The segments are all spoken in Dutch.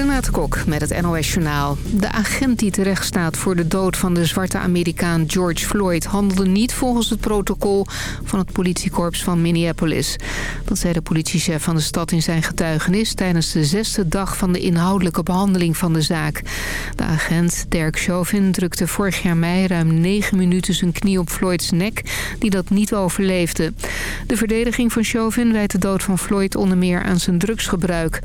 Renate Kok met het NOS Journaal. De agent die terecht staat voor de dood van de zwarte Amerikaan George Floyd... handelde niet volgens het protocol van het politiekorps van Minneapolis. Dat zei de politiechef van de stad in zijn getuigenis... tijdens de zesde dag van de inhoudelijke behandeling van de zaak. De agent Dirk Chauvin drukte vorig jaar mei ruim negen minuten zijn knie op Floyds nek... die dat niet overleefde. De verdediging van Chauvin wijt de dood van Floyd onder meer aan zijn drugsgebruik.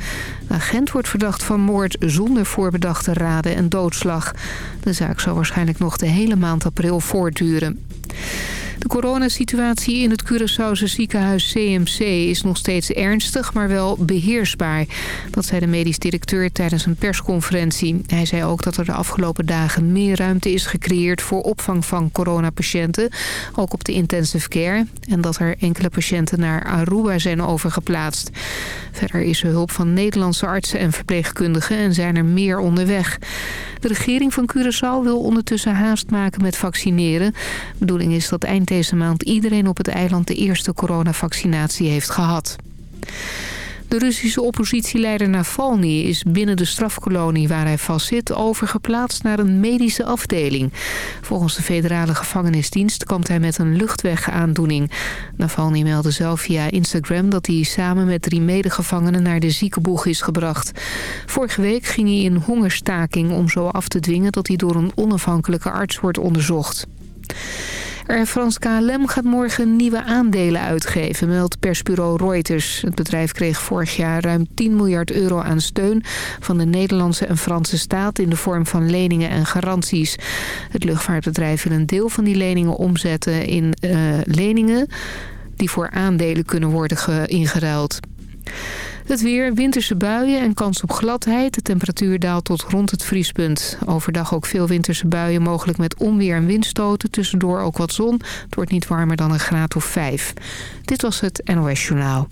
De agent wordt verdacht van moord zonder voorbedachte raden en doodslag. De zaak zal waarschijnlijk nog de hele maand april voortduren. De coronasituatie in het Curaçaose ziekenhuis CMC is nog steeds ernstig, maar wel beheersbaar. Dat zei de medisch directeur tijdens een persconferentie. Hij zei ook dat er de afgelopen dagen meer ruimte is gecreëerd voor opvang van coronapatiënten, ook op de intensive care. En dat er enkele patiënten naar Aruba zijn overgeplaatst. Verder is er hulp van Nederlandse artsen en verpleegkundigen en zijn er meer onderweg. De regering van Curaçao wil ondertussen haast maken met vaccineren. De bedoeling is dat eind deze maand iedereen op het eiland de eerste coronavaccinatie heeft gehad. De Russische oppositieleider Navalny is binnen de strafkolonie waar hij vastzit overgeplaatst naar een medische afdeling. Volgens de federale gevangenisdienst komt hij met een luchtwegaandoening. Navalny meldde zelf via Instagram dat hij samen met drie medegevangenen naar de ziekenboeg is gebracht. Vorige week ging hij in hongerstaking om zo af te dwingen dat hij door een onafhankelijke arts wordt onderzocht. Air France KLM gaat morgen nieuwe aandelen uitgeven, meldt persbureau Reuters. Het bedrijf kreeg vorig jaar ruim 10 miljard euro aan steun van de Nederlandse en Franse staat in de vorm van leningen en garanties. Het luchtvaartbedrijf wil een deel van die leningen omzetten in uh, leningen die voor aandelen kunnen worden ingeruild. Het weer, winterse buien en kans op gladheid. De temperatuur daalt tot rond het vriespunt. Overdag ook veel winterse buien, mogelijk met onweer en windstoten. Tussendoor ook wat zon. Het wordt niet warmer dan een graad of vijf. Dit was het NOS Journaal.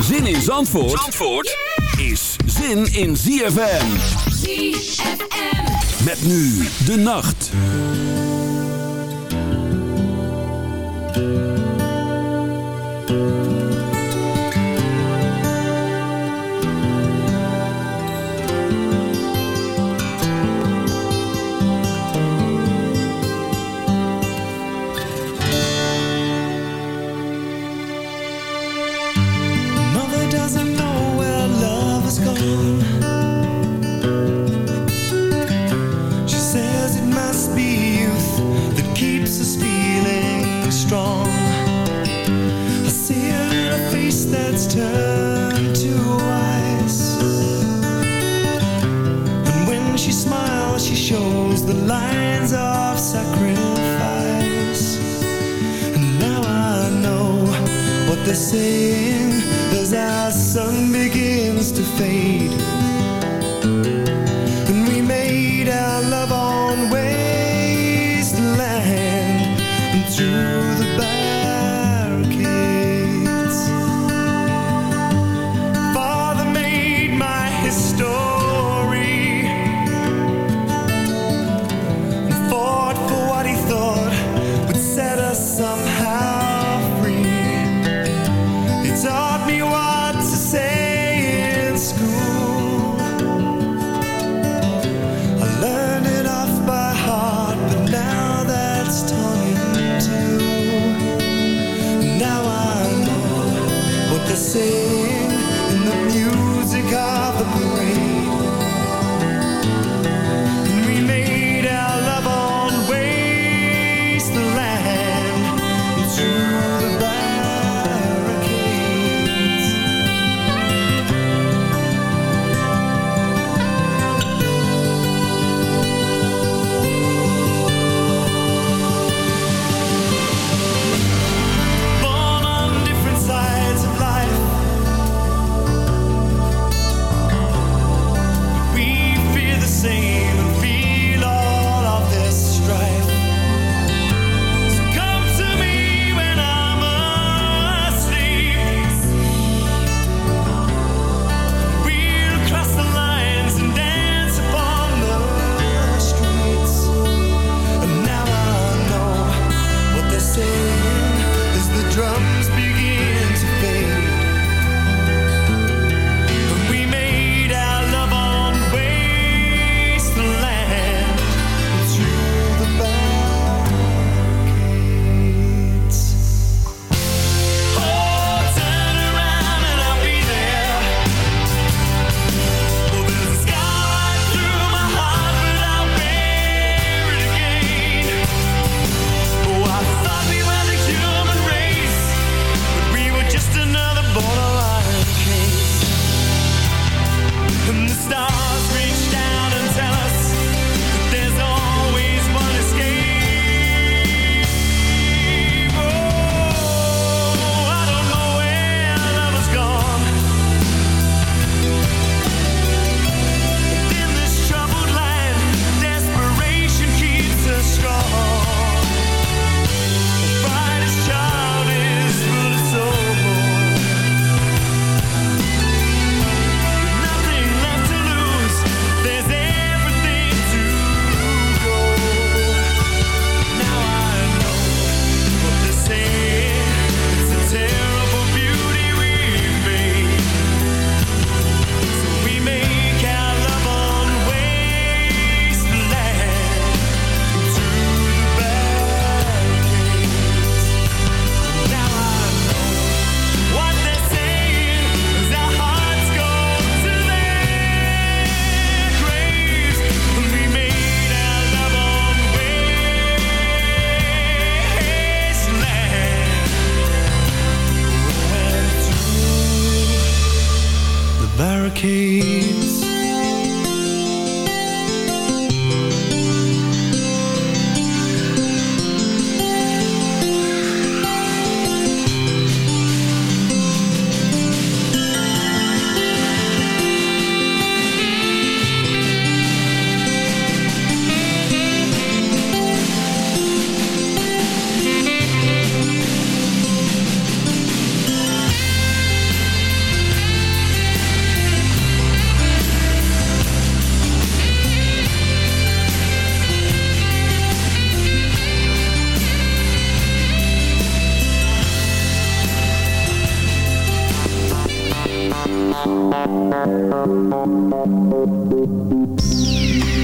Zin in Zandvoort, Zandvoort is zin in ZFM. ZFM. Met nu de nacht. is feeling strong. I see it in a face that's turned to ice. And when she smiles she shows the lines of sacrifice. And now I know what they're saying As our sun begins to fade to Thank you.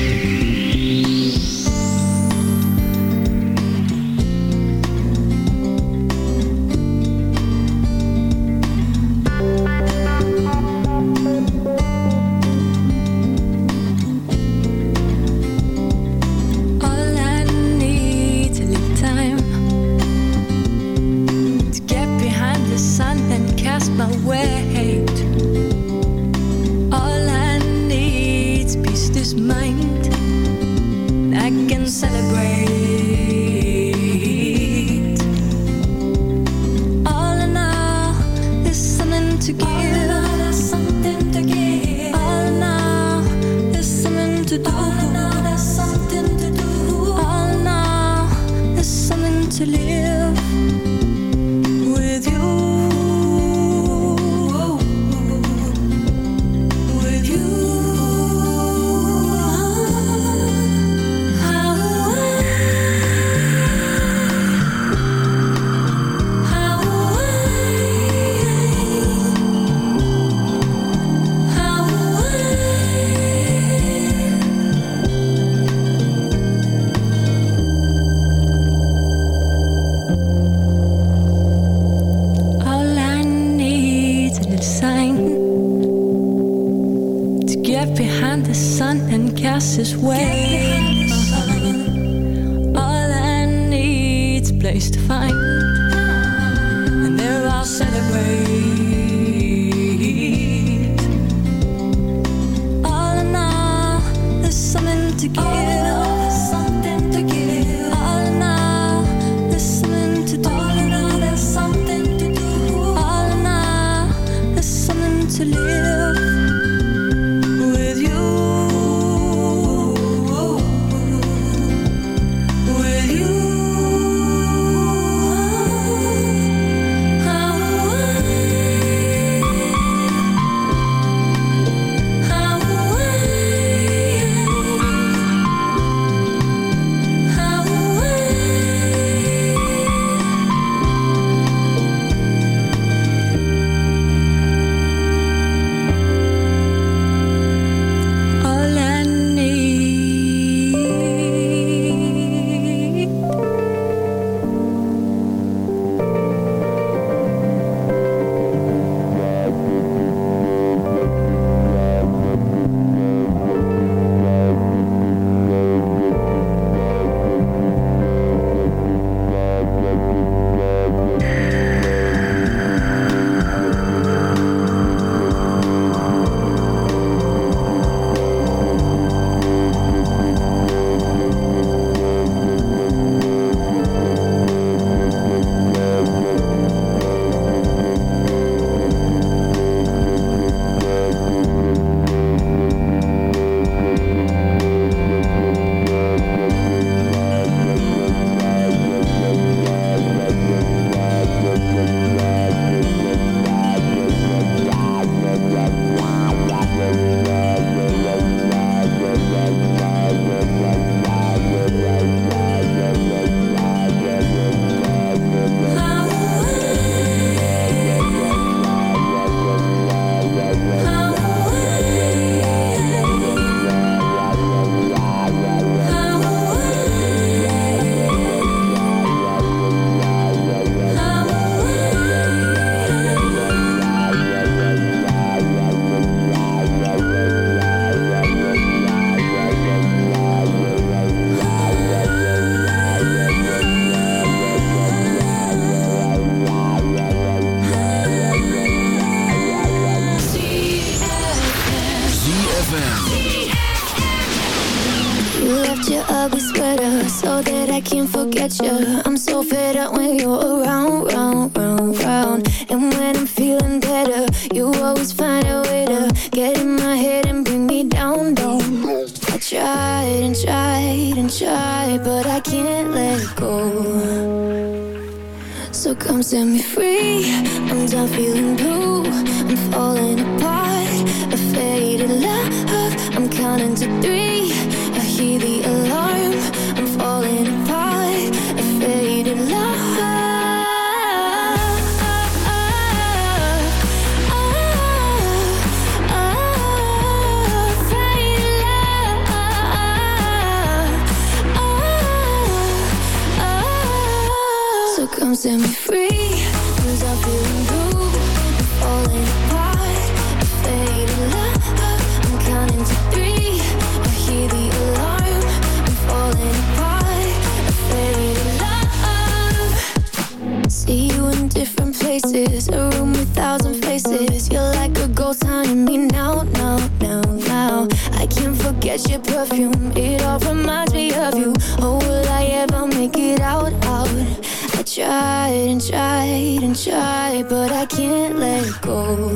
tried and tried and tried, but I can't let go.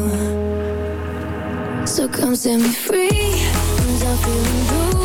So come set me free, I'm feeling.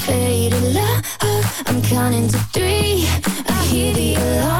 faded love. I'm counting to three. I hear the alarm.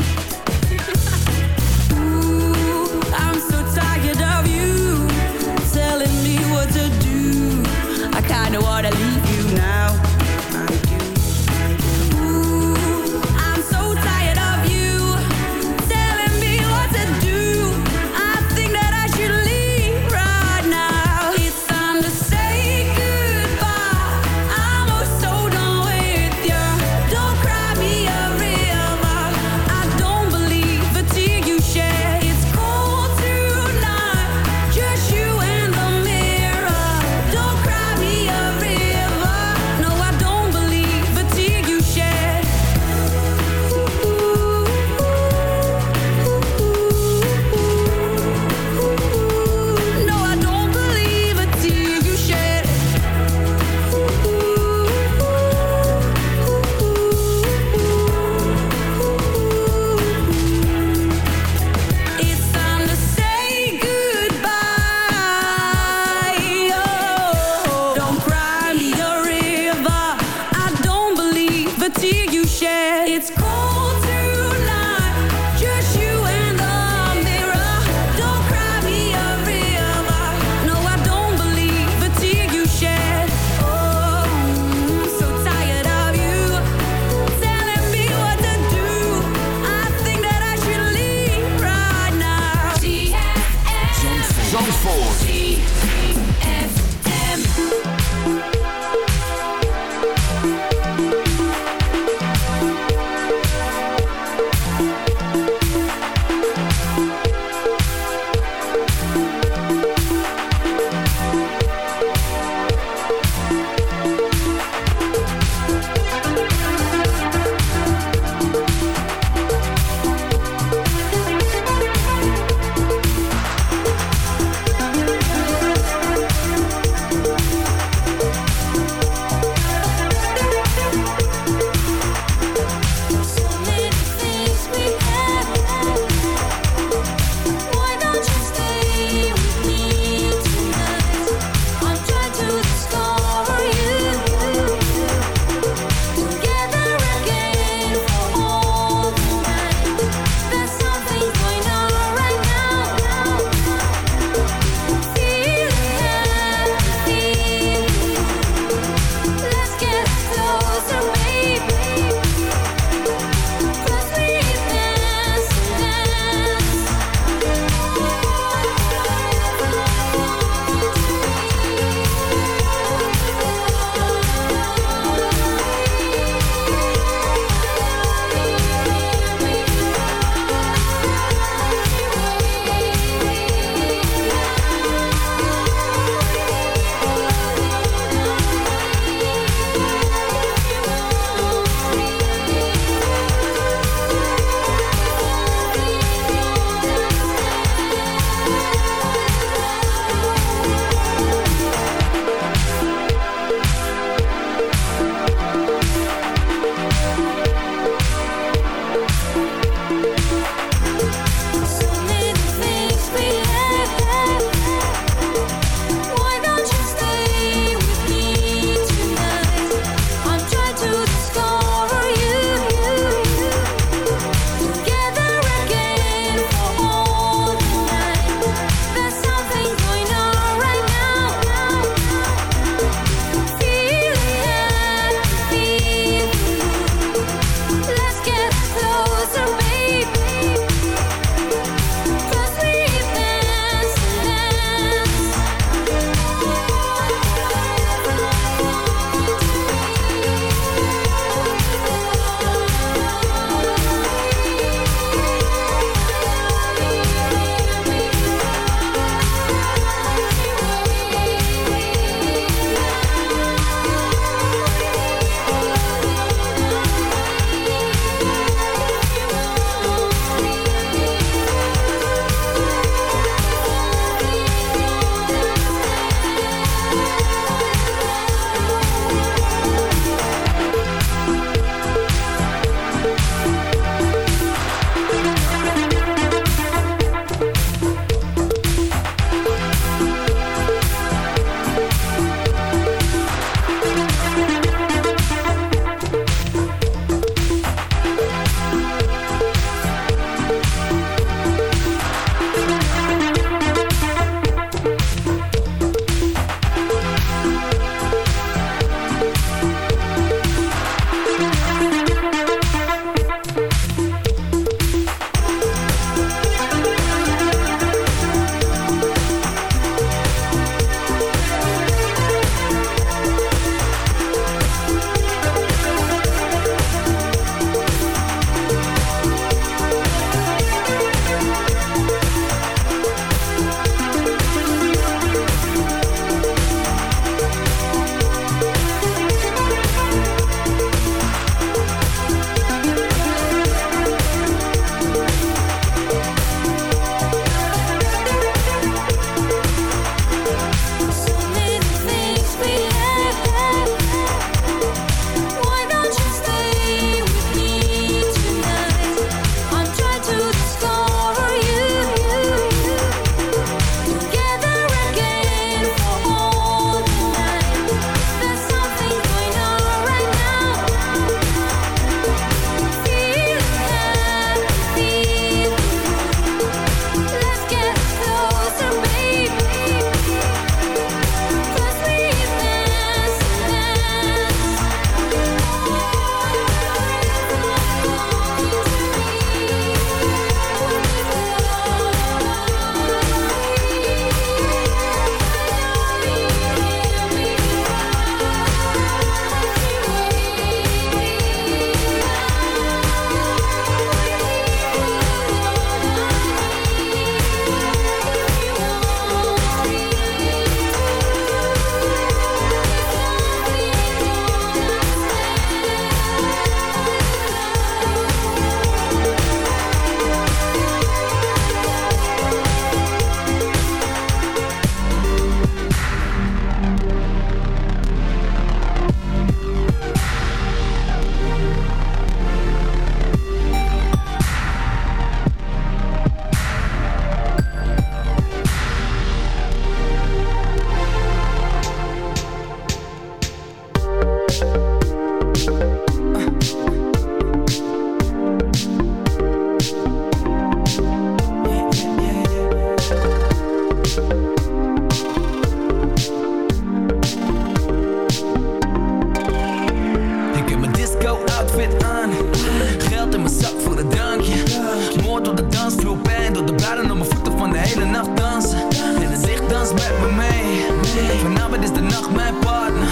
Nacht mijn partner.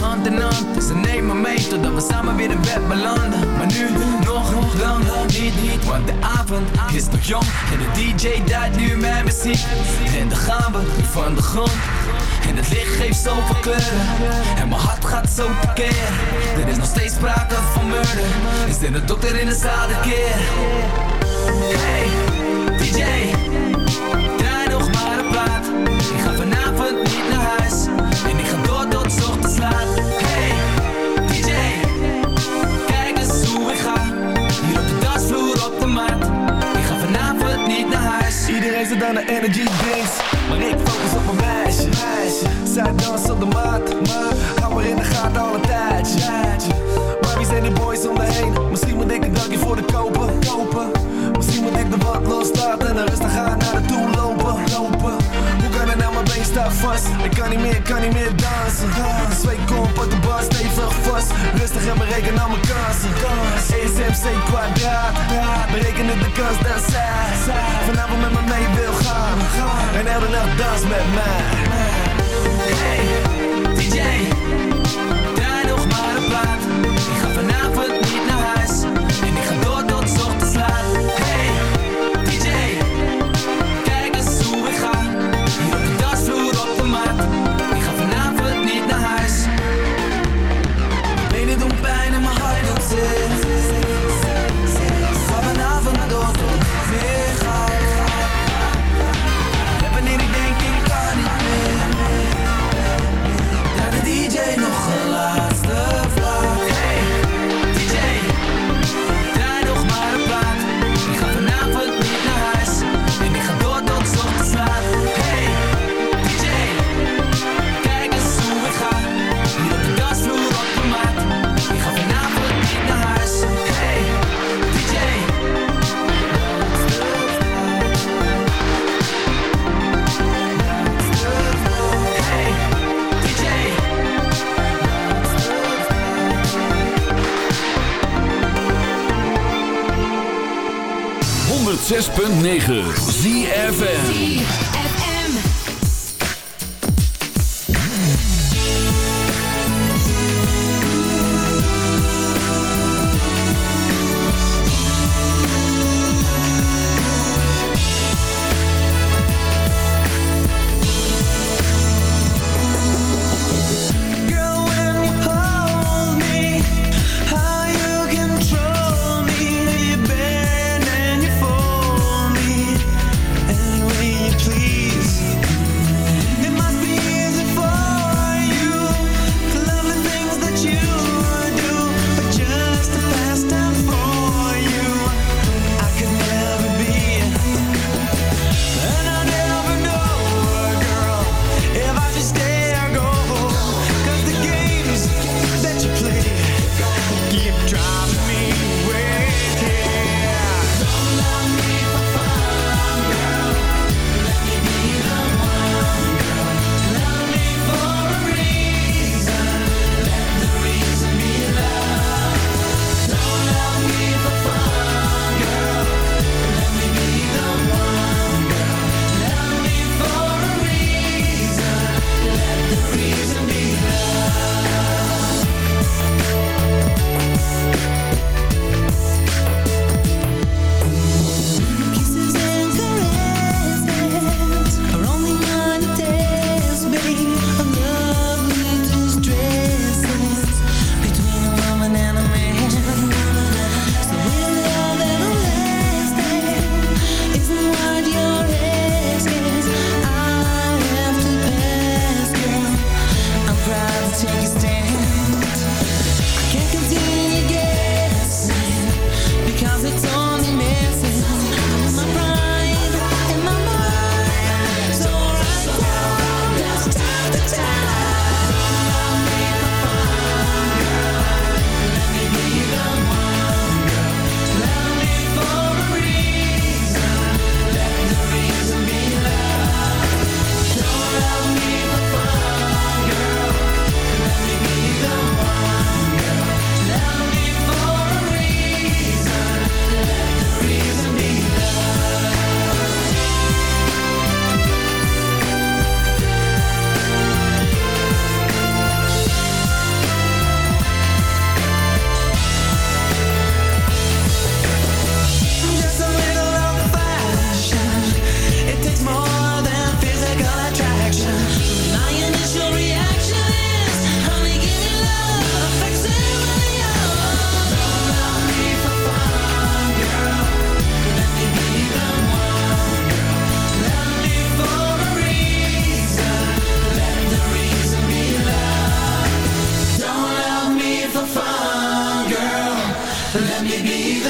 Hand in hand, ze nemen me mee Totdat we samen weer in bed belanden. Maar nu nog lang niet, niet Want de avond is nog jong. En de DJ draait nu mijn muziek. En dan gaan we van de grond. En het licht geeft zoveel kleuren. En mijn hart gaat zo tekeer Er is nog steeds sprake van murder. Is dit de dokter in de zaal de keer. Hey, DJ nog Ik ga vanavond niet naar huis. En ik ga door tot ochtends laat. Hey, DJ Kijk eens hoe ik ga. Hier op de dansvloer op de mat. Ik ga vanavond niet naar huis. Iedereen zit aan de energy drinks. Maar ik focus op mijn meisje, meisje. Zij danst op de mat, maar hou in de gaten al een tijdje, zijn die boys om me heen? Misschien moet ik een dankje voor de kopen, kopen. Misschien moet ik de wat loslaten en rustig gaan naar de toe been staat vast. Ik kan niet meer, kan niet meer dansen. Twee kom, pak de bar stevig vast. Rustig en bereken al mijn kansen. ESMC kwadraat. Berekenen de kans dat zij Vanavond met me mee wil gaan. En elke nacht dans met mij. Hey, DJ, draai nog maar een plaat. 106.9 Let me be the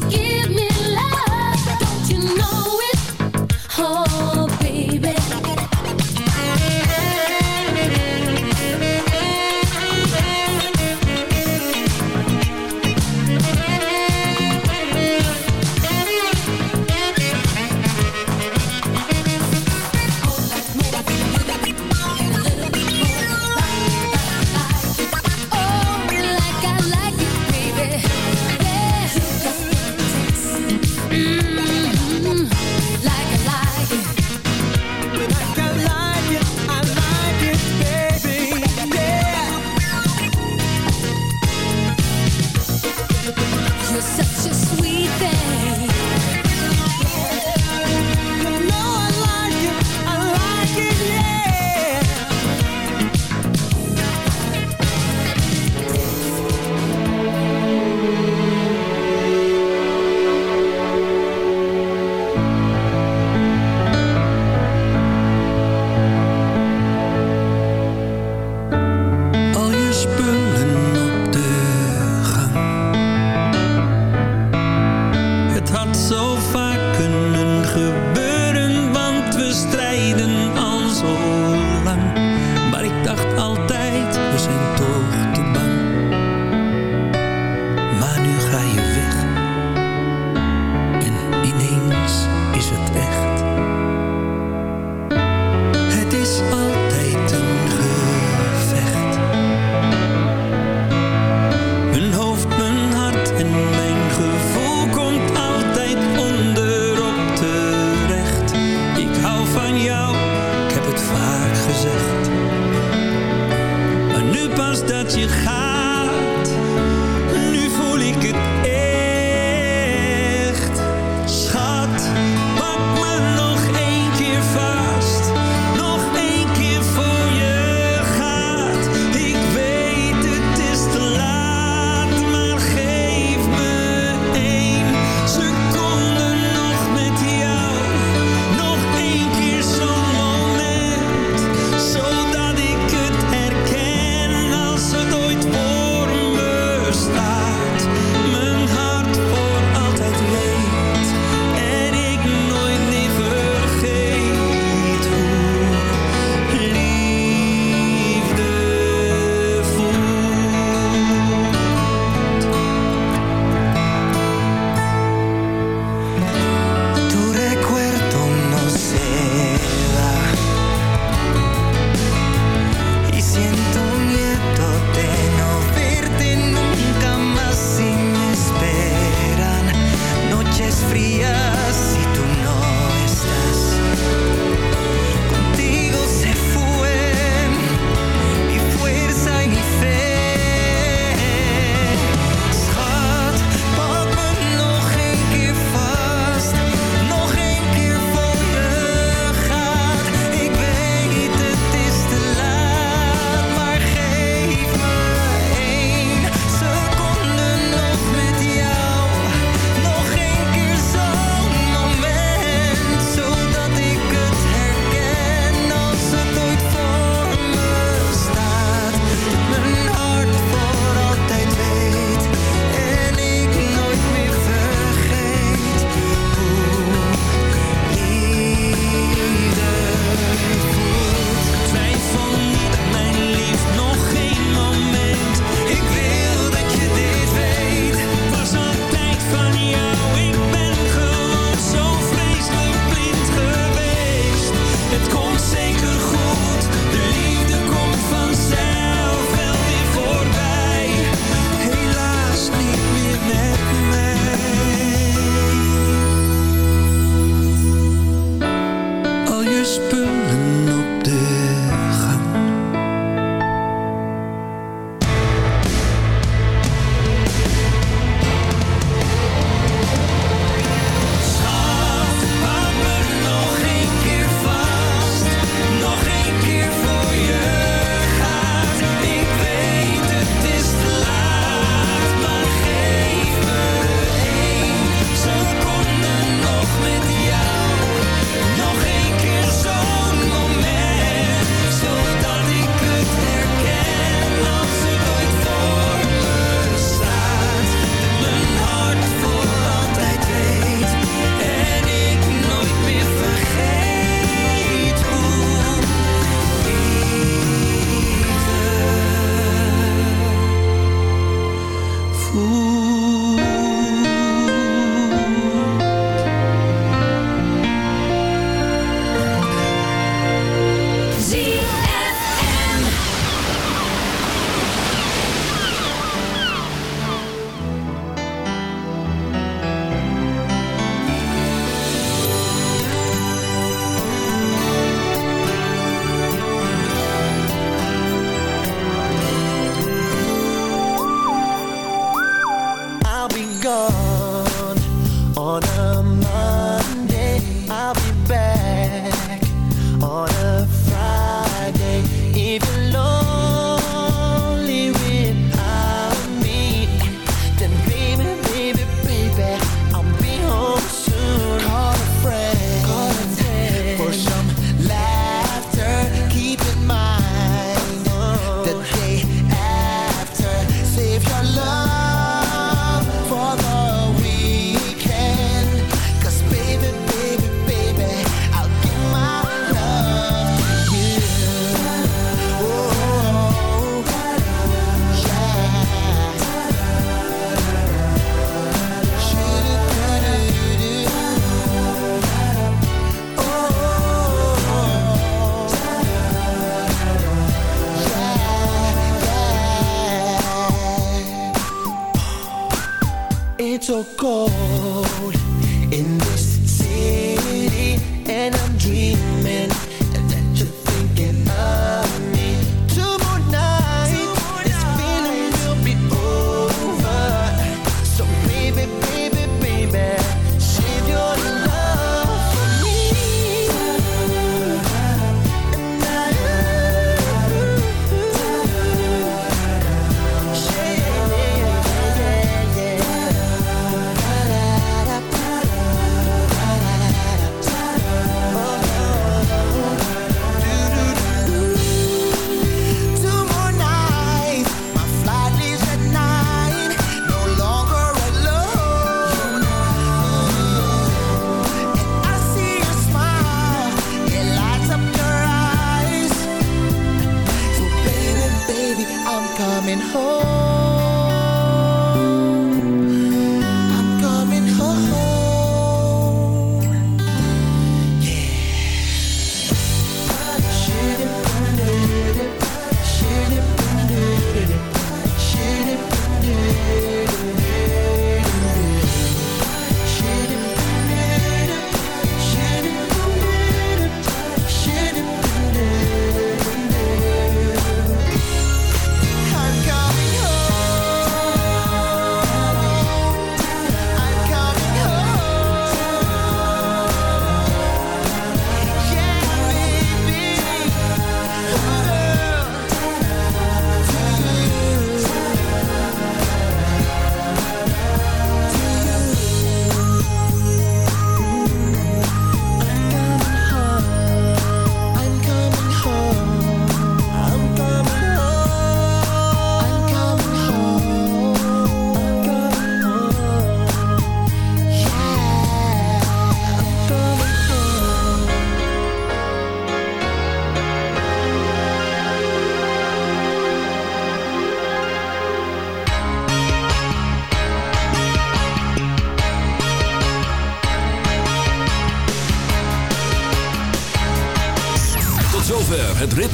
truth vaak gezegd. Maar nu pas dat je gaat,